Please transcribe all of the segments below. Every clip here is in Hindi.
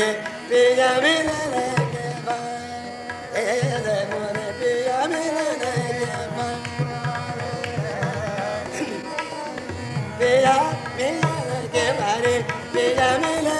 Mira, mira, que pare, mira, mira.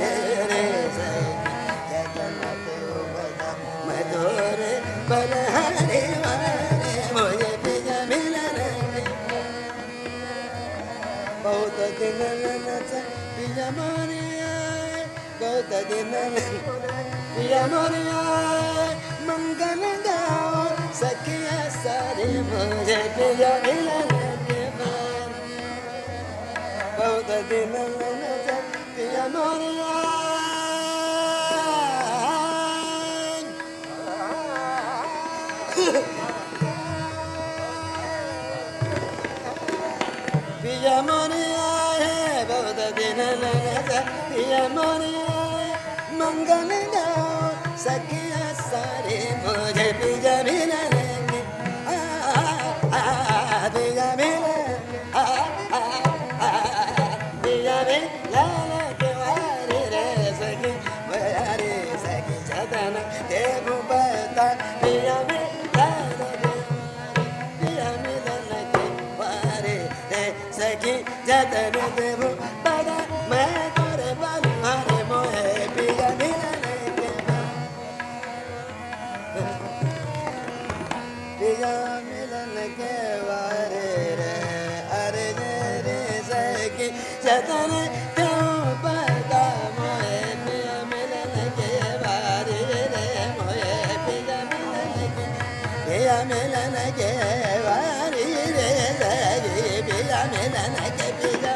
Gautakinananatsa Vijamariya Gautakinananatsa Vijamariya Mangalanga Sakya Sari Mujhe Piya Ilalatma Gautakinananatsa Vijamariya Vijamariya ये मोरे मंगल जाओ सखिया सारे मुझे पिजा मिला लेंगे पिजा मिला पिजा मिला क्यों रे सखी रे सखी सदन देव बता पिया मिला पिया मिला सखी जदन देव गा मिलन के वारे रे अरे रे रे सखी जतन क्यों पता मोए पिया मिलन के वारे रे मोए पिया मिलन मिलन के वारे रे सखी पिया मिलन के पिया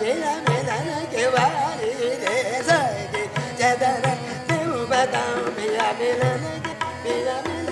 पिया मिलन के वारे रे सखी जतन क्यों पता पिया मिलन के पिया मिलन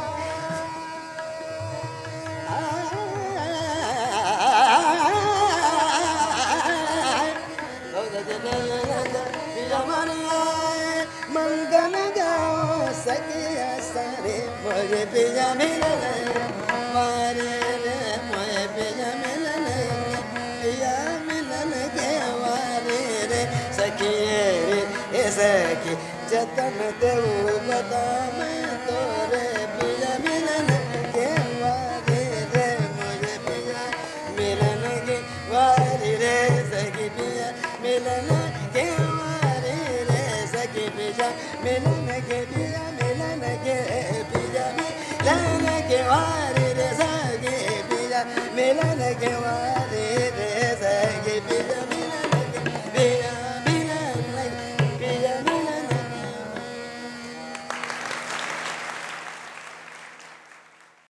गाओ सारे पिया मिलने रे पिया मिलने मिलन रे। सखी जतन देऊ बता मैं तोरे, पिया मिलन के वारे रे, मोरे पिया मिलन के वारे रे। सखी पिया मिलन के वारे रे, सखी पिया मिलन Mila nage wa re re ge bila mila